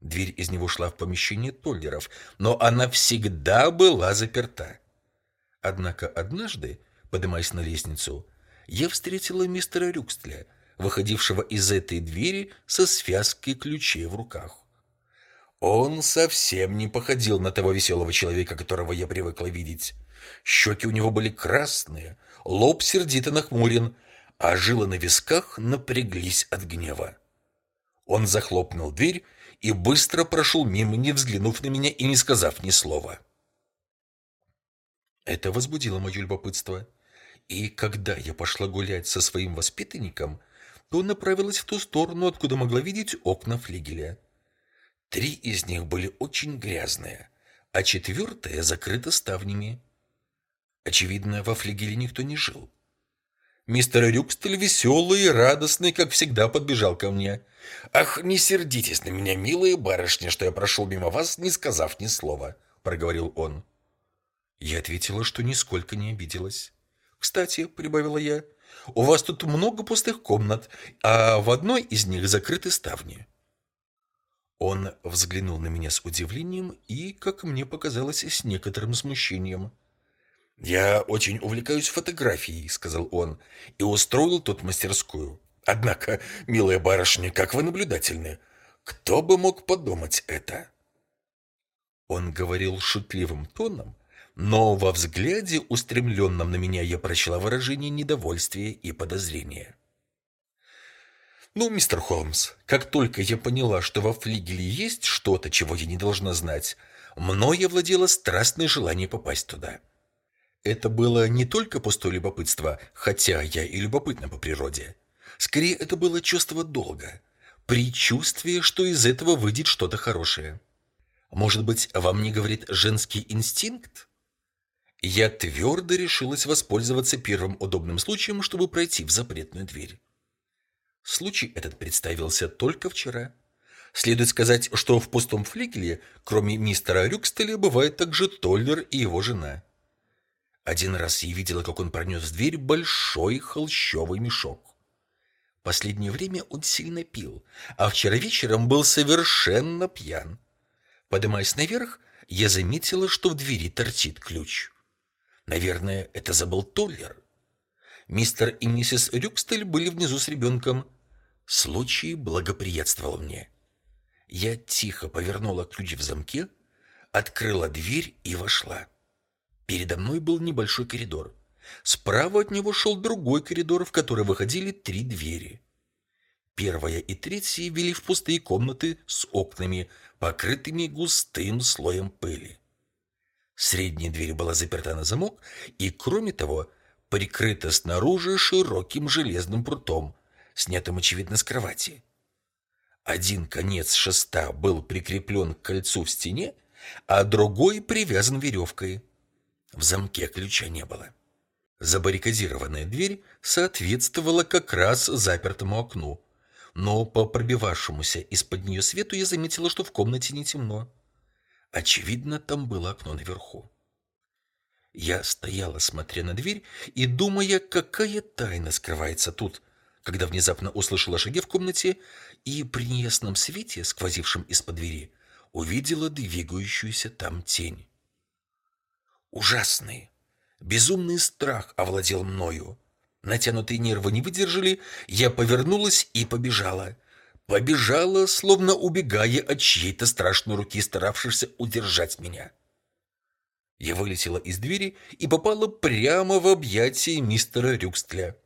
Дверь из него шла в помещение Толлеров, но она всегда была заперта. Однако однажды, поднимаясь на лестницу, я встретила мистера Рюкстля, выходившего из этой двери со связкой ключей в руках. Он совсем не походил на того веселого человека, которого я привыкла видеть. Щеки у него были красные, лоб сердито нахмурен, а жилы на висках напряглись от гнева. Он захлопнул дверь и быстро прошел мимо, не взглянув на меня и не сказав ни слова. Это возбудило мое любопытство. И когда я пошла гулять со своим воспитанником, то направилась в ту сторону, откуда могла видеть окна флигеля. Три из них были очень грязные, а четвертая закрыта ставнями. Очевидно, во флигеле никто не жил. Мистер Рюкстель, веселый и радостный, как всегда, подбежал ко мне. «Ах, не сердитесь на меня, милые барышни, что я прошел мимо вас, не сказав ни слова», — проговорил он. Я ответила, что нисколько не обиделась. «Кстати», — прибавила я, — «у вас тут много пустых комнат, а в одной из них закрыты ставни». Он взглянул на меня с удивлением и, как мне показалось, с некоторым смущением. «Я очень увлекаюсь фотографией», — сказал он, — «и устроил тут мастерскую. Однако, милая барышня, как вы наблюдательны. Кто бы мог подумать это?» Он говорил шутливым тоном, но во взгляде, устремленном на меня, я прочла выражение недовольствия и подозрения. Ну, мистер Холмс, как только я поняла, что во флигеле есть что-то, чего я не должна знать, мною овладело страстное желание попасть туда. Это было не только пустое любопытство, хотя я и любопытна по природе. Скорее, это было чувство долга, предчувствие, что из этого выйдет что-то хорошее. Может быть, вам не говорит женский инстинкт? Я твердо решилась воспользоваться первым удобным случаем, чтобы пройти в запретную дверь. Случай этот представился только вчера. Следует сказать, что в пустом флигеле, кроме мистера Рюкстеля, бывает также Толлер и его жена. Один раз я видела, как он пронес в дверь большой холщовый мешок. Последнее время он сильно пил, а вчера вечером был совершенно пьян. Поднимаясь наверх, я заметила, что в двери торчит ключ. Наверное, это забыл Толлер. Мистер и миссис Рюкстель были внизу с ребенком. Случай благоприятствовал мне. Я тихо повернула ключ в замке, открыла дверь и вошла. Передо мной был небольшой коридор. Справа от него шел другой коридор, в который выходили три двери. Первая и третья вели в пустые комнаты с окнами, покрытыми густым слоем пыли. Средняя дверь была заперта на замок и, кроме того, прикрыта снаружи широким железным прутом, снятым, очевидно, с кровати. Один конец шеста был прикреплен к кольцу в стене, а другой привязан веревкой. В замке ключа не было. Забаррикадированная дверь соответствовала как раз запертому окну, но по пробивавшемуся из-под нее свету я заметила, что в комнате не темно. Очевидно, там было окно наверху. Я стояла, смотря на дверь и думая, какая тайна скрывается тут, когда внезапно услышала шаги в комнате и при неясном свете, сквозившем из-под двери, увидела двигающуюся там тень. Ужасный, безумный страх овладел мною. Натянутые нервы не выдержали, я повернулась и побежала. Побежала, словно убегая от чьей-то страшной руки, старавшейся удержать меня. Я вылетела из двери и попала прямо в объятия мистера Рюкстля.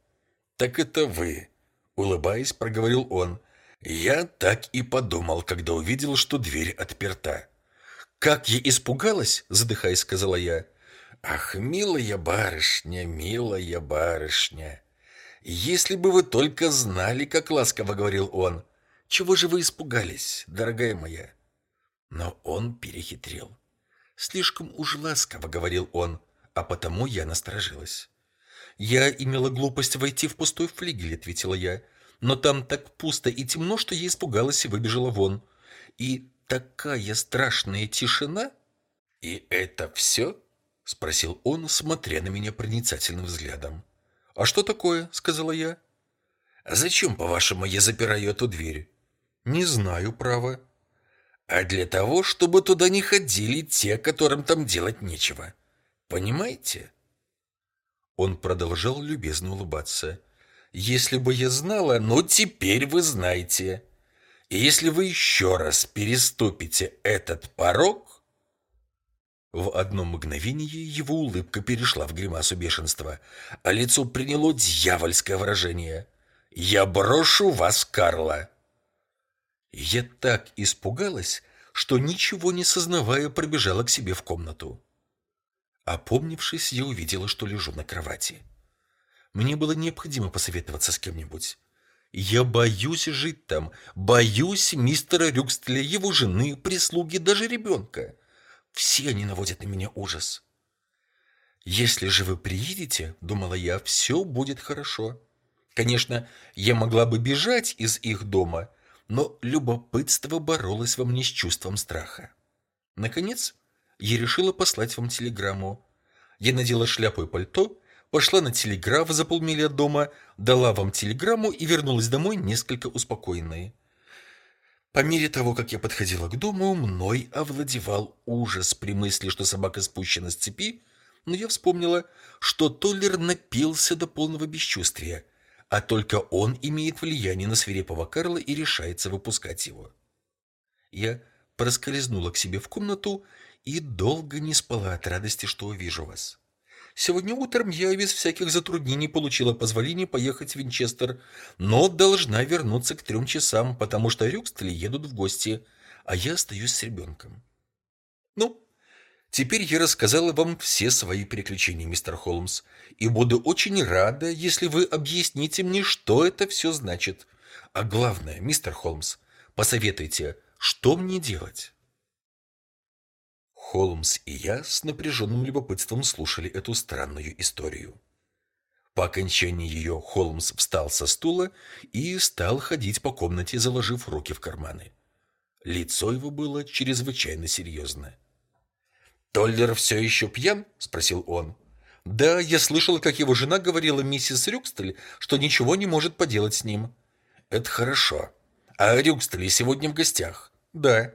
«Так это вы», — улыбаясь, проговорил он. «Я так и подумал, когда увидел, что дверь отперта». «Как я испугалась!» — задыхаясь, сказала я. «Ах, милая барышня, милая барышня! Если бы вы только знали, как ласково говорил он! Чего же вы испугались, дорогая моя?» Но он перехитрил. Слишком уж ласково говорил он, а потому я насторожилась. «Я имела глупость войти в пустой флигель», — ответила я. «Но там так пусто и темно, что я испугалась и выбежала вон. И такая страшная тишина!» «И это все?» — спросил он, смотря на меня проницательным взглядом. «А что такое?» — сказала я. «А зачем, по-вашему, я запираю эту дверь?» «Не знаю, право а для того, чтобы туда не ходили те, которым там делать нечего. Понимаете? Он продолжал любезно улыбаться. Если бы я знала, но теперь вы знаете. И если вы еще раз переступите этот порог... В одно мгновение его улыбка перешла в гримасу бешенства, а лицо приняло дьявольское выражение. «Я брошу вас, Карла!» Я так испугалась, что, ничего не сознавая, пробежала к себе в комнату. Опомнившись, я увидела, что лежу на кровати. Мне было необходимо посоветоваться с кем-нибудь. Я боюсь жить там, боюсь мистера Рюкстля, его жены, прислуги, даже ребенка. Все они наводят на меня ужас. Если же вы приедете, думала я, все будет хорошо. Конечно, я могла бы бежать из их дома, но любопытство боролось во мне с чувством страха. Наконец, я решила послать вам телеграмму. Я надела шляпу и пальто, пошла на телеграф за полмили от дома, дала вам телеграмму и вернулась домой несколько успокоенной. По мере того, как я подходила к дому, мной овладевал ужас при мысли, что собака спущена с цепи, но я вспомнила, что Толлер напился до полного бесчувствия – а только он имеет влияние на свирепого Карла и решается выпускать его. Я проскользнула к себе в комнату и долго не спала от радости, что увижу вас. Сегодня утром я без всяких затруднений получила позволение поехать в Винчестер, но должна вернуться к трем часам, потому что Рюкстли едут в гости, а я остаюсь с ребенком. Ну, теперь я рассказала вам все свои приключения, мистер Холмс, и буду очень рада, если вы объясните мне, что это все значит. А главное, мистер Холмс, посоветуйте, что мне делать? Холмс и я с напряженным любопытством слушали эту странную историю. По окончании ее Холмс встал со стула и стал ходить по комнате, заложив руки в карманы. Лицо его было чрезвычайно серьезно. «Толлер все еще пьян?» – спросил он. «Да, я слышал, как его жена говорила миссис Рюкстель, что ничего не может поделать с ним». «Это хорошо. А Рюкстель сегодня в гостях?» «Да».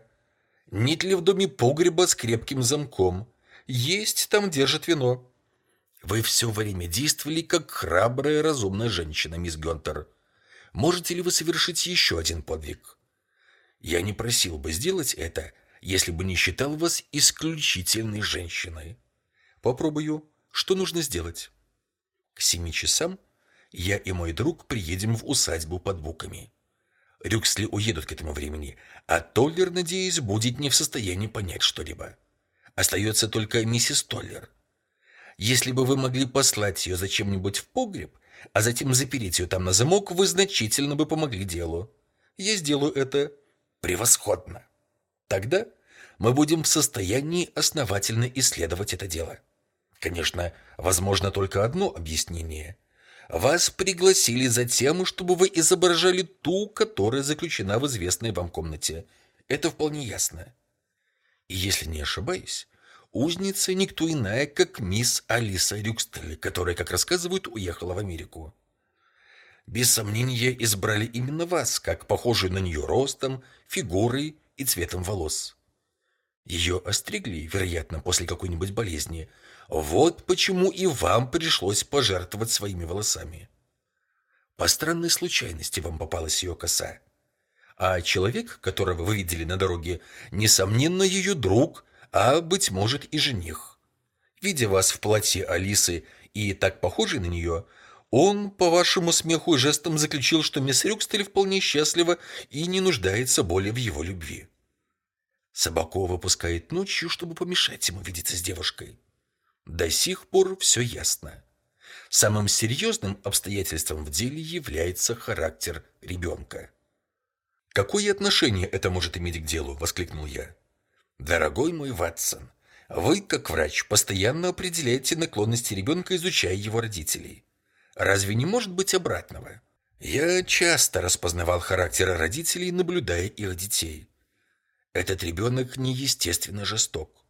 Нет ли в доме погреба с крепким замком? Есть, там держат вино. Вы все время действовали как храбрая, разумная женщина, мисс Гонтер. Можете ли вы совершить еще один подвиг? Я не просил бы сделать это, если бы не считал вас исключительной женщиной. Попробую. Что нужно сделать? К семи часам я и мой друг приедем в усадьбу под Буками. Рюксли уедут к этому времени, а Толлер, надеюсь, будет не в состоянии понять что-либо. Остается только миссис Толлер. Если бы вы могли послать ее зачем-нибудь в погреб, а затем запереть ее там на замок, вы значительно бы помогли делу. Я сделаю это превосходно. Тогда мы будем в состоянии основательно исследовать это дело. Конечно, возможно только одно объяснение. Вас пригласили за тем, чтобы вы изображали ту, которая заключена в известной вам комнате. Это вполне ясно. И если не ошибаюсь, узница никто иная, как мисс Алиса Рюкстель, которая, как рассказывают, уехала в Америку. Без сомнения, избрали именно вас, как похожую на нее ростом, фигурой и цветом волос. Ее остригли, вероятно, после какой-нибудь болезни, вот почему и вам пришлось пожертвовать своими волосами. По странной случайности вам попалась ее коса. А человек, которого вы видели на дороге, несомненно, ее друг, а, быть может, и жених. Видя вас в платье Алисы и так похожий на нее, он, по вашему смеху и жестам, заключил, что мисс Рюкстель вполне счастлива и не нуждается более в его любви. Собаку выпускает ночью, чтобы помешать ему видеться с девушкой. До сих пор все ясно. Самым серьезным обстоятельством в деле является характер ребенка. «Какое отношение это может иметь к делу?» – воскликнул я. «Дорогой мой Ватсон, вы, как врач, постоянно определяете наклонности ребенка, изучая его родителей. Разве не может быть обратного? Я часто распознавал характеры родителей, наблюдая их детей. Этот ребенок неестественно жесток.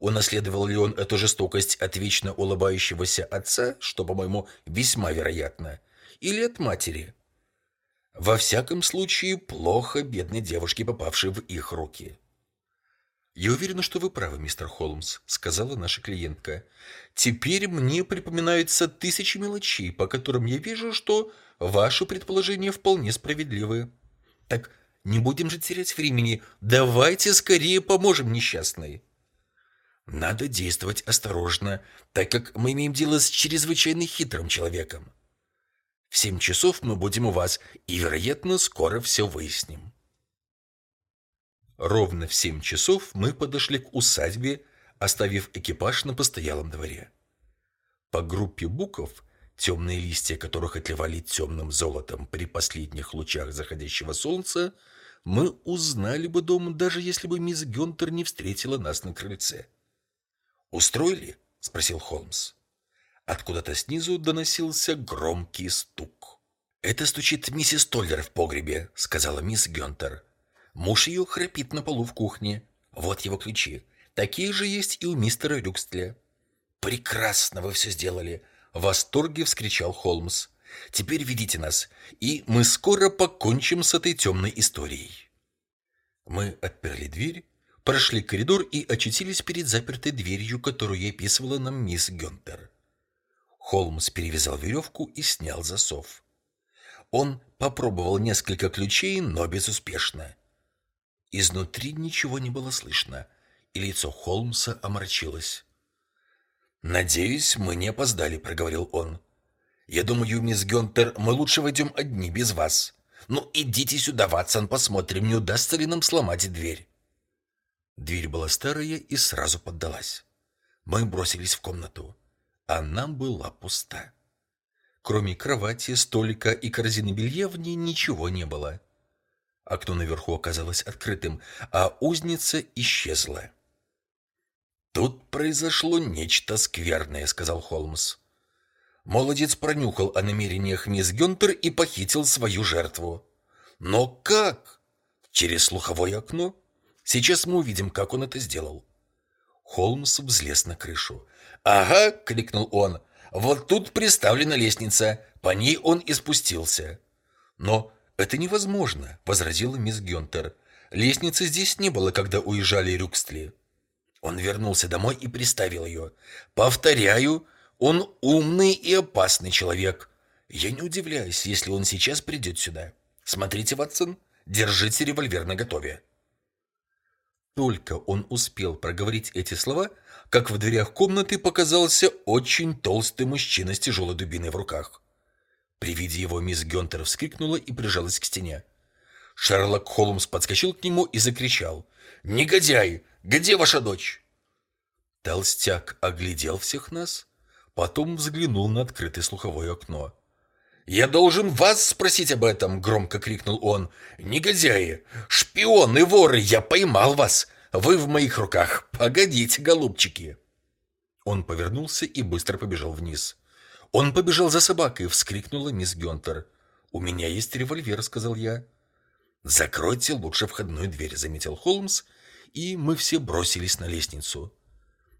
Унаследовал ли он эту жестокость от вечно улыбающегося отца, что, по-моему, весьма вероятно, или от матери? Во всяком случае, плохо бедной девушке, попавшей в их руки. «Я уверена, что вы правы, мистер Холмс», — сказала наша клиентка. «Теперь мне припоминаются тысячи мелочей, по которым я вижу, что ваши предположения вполне справедливы. Так не будем же терять времени. Давайте скорее поможем несчастной». Надо действовать осторожно, так как мы имеем дело с чрезвычайно хитрым человеком. В семь часов мы будем у вас, и, вероятно, скоро все выясним. Ровно в семь часов мы подошли к усадьбе, оставив экипаж на постоялом дворе. По группе буков, темные листья которых отливали темным золотом при последних лучах заходящего солнца, мы узнали бы дом, даже если бы мисс Гюнтер не встретила нас на крыльце. «Устроили?» — спросил Холмс. Откуда-то снизу доносился громкий стук. «Это стучит миссис Толлер в погребе», — сказала мисс Гюнтер. «Муж ее храпит на полу в кухне. Вот его ключи. Такие же есть и у мистера Рюкстля». «Прекрасно вы все сделали!» — в восторге вскричал Холмс. «Теперь ведите нас, и мы скоро покончим с этой темной историей». Мы отперли дверь прошли коридор и очутились перед запертой дверью, которую описывала нам мисс Гюнтер. Холмс перевязал веревку и снял засов. Он попробовал несколько ключей, но безуспешно. Изнутри ничего не было слышно, и лицо Холмса омрачилось. «Надеюсь, мы не опоздали», — проговорил он. «Я думаю, мисс Гюнтер, мы лучше войдем одни, без вас. Ну, идите сюда, Ватсон, посмотрим, не удастся ли нам сломать дверь». Дверь была старая и сразу поддалась. Мы бросились в комнату. Она была пуста. Кроме кровати, столика и корзины белья в ней ничего не было. Окно наверху оказалось открытым, а узница исчезла. «Тут произошло нечто скверное», — сказал Холмс. Молодец пронюхал о намерениях мисс Гюнтер и похитил свою жертву. Но как? Через слуховое окно? Сейчас мы увидим, как он это сделал. Холмс взлез на крышу. «Ага!» — крикнул он. «Вот тут приставлена лестница. По ней он и спустился». «Но это невозможно», — возразила мисс Гюнтер. «Лестницы здесь не было, когда уезжали Рюкстли». Он вернулся домой и приставил ее. «Повторяю, он умный и опасный человек. Я не удивляюсь, если он сейчас придет сюда. Смотрите, Ватсон, держите револьвер наготове». Только он успел проговорить эти слова, как в дверях комнаты показался очень толстый мужчина с тяжелой дубиной в руках. При виде его мисс Гёнтер вскрикнула и прижалась к стене. Шерлок Холмс подскочил к нему и закричал. «Негодяй! Где ваша дочь?» Толстяк оглядел всех нас, потом взглянул на открытое слуховое окно. «Я должен вас спросить об этом!» — громко крикнул он. «Негодяи! Шпионы, воры! Я поймал вас! Вы в моих руках! Погодите, голубчики!» Он повернулся и быстро побежал вниз. «Он побежал за собакой!» — вскрикнула мисс Гюнтер. «У меня есть револьвер», — сказал я. «Закройте лучше входную дверь», — заметил Холмс, и мы все бросились на лестницу.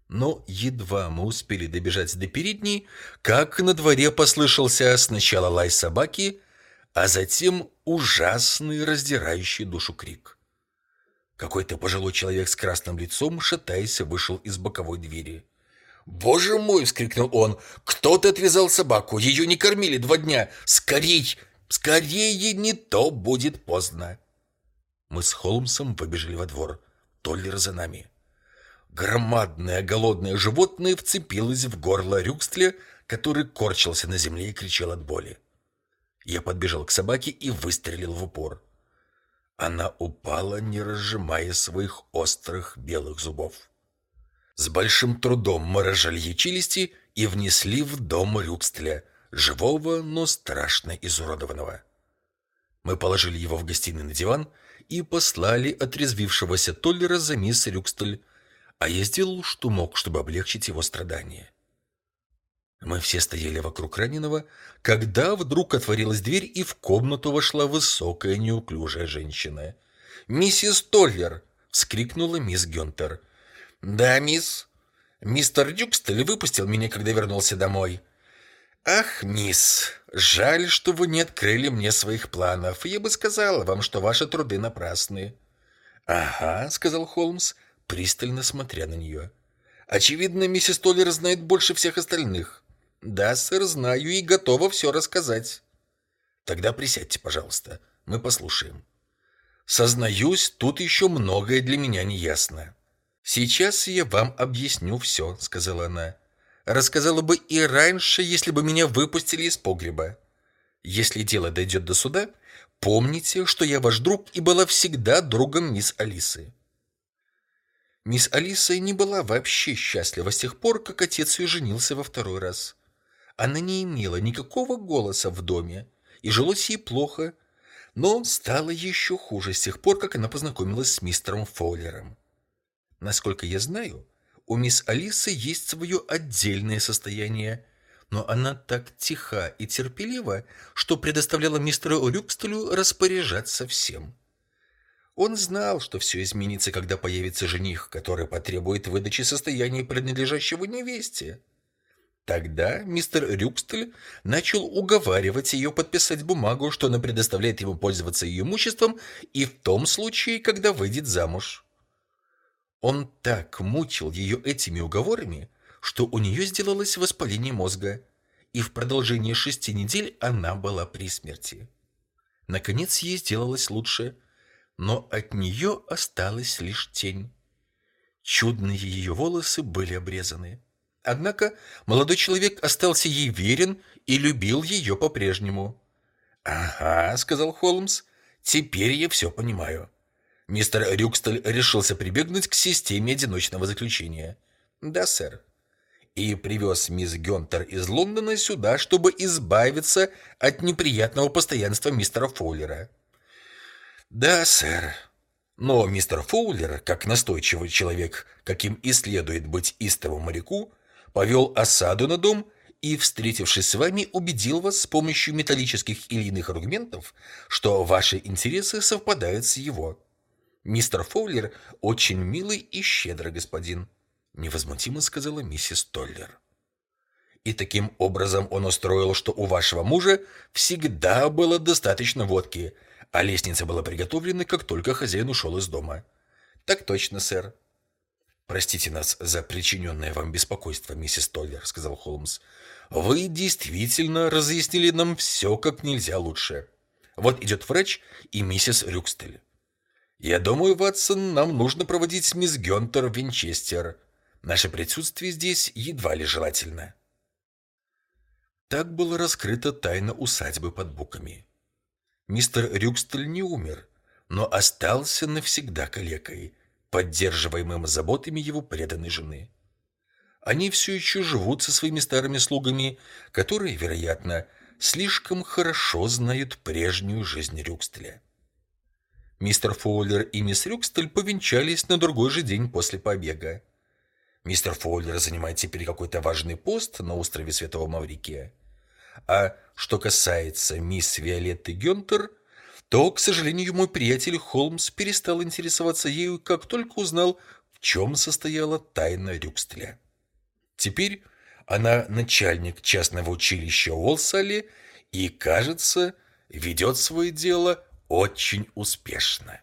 Но едва мы успели добежать до передней, как на дворе послышался сначала лай собаки, а затем ужасный, раздирающий душу крик. Какой-то пожилой человек с красным лицом, шатаясь, вышел из боковой двери. «Боже мой!» — вскрикнул он. «Кто-то отвязал собаку! Ее не кормили два дня! Скорей! Скорее, не то будет поздно!» Мы с Холмсом выбежали во двор. Толлер за нами. Громадное голодное животное вцепилось в горло Рюкстля, который корчился на земле и кричал от боли. Я подбежал к собаке и выстрелил в упор. Она упала, не разжимая своих острых белых зубов. С большим трудом мы разжали челюсти и внесли в дом Рюкстля, живого, но страшно изуродованного. Мы положили его в гостиной на диван и послали отрезвившегося Толлера за мисс Рюкстель, а я сделал, что мог, чтобы облегчить его страдания. Мы все стояли вокруг раненого, когда вдруг отворилась дверь, и в комнату вошла высокая неуклюжая женщина. «Миссис Толлер!» — вскрикнула мисс Гюнтер. «Да, мисс. Мистер Дюкстель выпустил меня, когда вернулся домой». «Ах, мисс, жаль, что вы не открыли мне своих планов. Я бы сказала вам, что ваши труды напрасны». «Ага», — сказал Холмс, пристально смотря на нее. «Очевидно, миссис Толлер знает больше всех остальных». «Да, сэр, знаю и готова все рассказать». «Тогда присядьте, пожалуйста, мы послушаем». «Сознаюсь, тут еще многое для меня не ясно». «Сейчас я вам объясню все», — сказала она. «Рассказала бы и раньше, если бы меня выпустили из погреба. Если дело дойдет до суда, помните, что я ваш друг и была всегда другом мисс Алисы. Мисс Алиса не была вообще счастлива с тех пор, как отец ее женился во второй раз. Она не имела никакого голоса в доме, и жилось ей плохо, но стало еще хуже с тех пор, как она познакомилась с мистером Фоллером. Насколько я знаю, у мисс Алисы есть свое отдельное состояние, но она так тиха и терпелива, что предоставляла мистеру Рюкстелю распоряжаться всем. Он знал, что все изменится, когда появится жених, который потребует выдачи состояния, принадлежащего невесте. Тогда мистер Рюкстель начал уговаривать ее подписать бумагу, что она предоставляет ему пользоваться ее имуществом и в том случае, когда выйдет замуж. Он так мучил ее этими уговорами, что у нее сделалось воспаление мозга, и в продолжении шести недель она была при смерти. Наконец ей сделалось лучше – но от нее осталась лишь тень. Чудные ее волосы были обрезаны. Однако молодой человек остался ей верен и любил ее по-прежнему. «Ага», — сказал Холмс, — «теперь я все понимаю». Мистер Рюкстель решился прибегнуть к системе одиночного заключения. «Да, сэр». И привез мисс Гюнтер из Лондона сюда, чтобы избавиться от неприятного постоянства мистера Фоулера. «Да, сэр». Но мистер Фоулер, как настойчивый человек, каким и следует быть истовому моряку, повел осаду на дом и, встретившись с вами, убедил вас с помощью металлических или иных аргументов, что ваши интересы совпадают с его. Мистер Фоулер очень милый и щедрый господин, невозмутимо сказала миссис Толлер. И таким образом он устроил, что у вашего мужа всегда было достаточно водки, а лестница была приготовлена, как только хозяин ушел из дома. Так точно, сэр. Простите нас за причиненное вам беспокойство, миссис Толлер, сказал Холмс. Вы действительно разъяснили нам все как нельзя лучше. Вот идет врач и миссис Рюкстель. Я думаю, Ватсон, нам нужно проводить мисс Гёнтер в Винчестер. Наше присутствие здесь едва ли желательно. Так была раскрыта тайна усадьбы под буками. Мистер Рюкстель не умер, но остался навсегда калекой, поддерживаемым заботами его преданной жены. Они все еще живут со своими старыми слугами, которые, вероятно, слишком хорошо знают прежнюю жизнь Рюкстеля. Мистер Фоулер и мисс Рюкстель повенчались на другой же день после побега. Мистер Фоулер занимает теперь какой-то важный пост на острове Святого Маврикия. А что касается мисс Виолетты Гюнтер, то, к сожалению, мой приятель Холмс перестал интересоваться ею, как только узнал, в чем состояла тайна Рюкстеля. Теперь она начальник частного училища Уолсалли и, кажется, ведет свое дело очень успешно.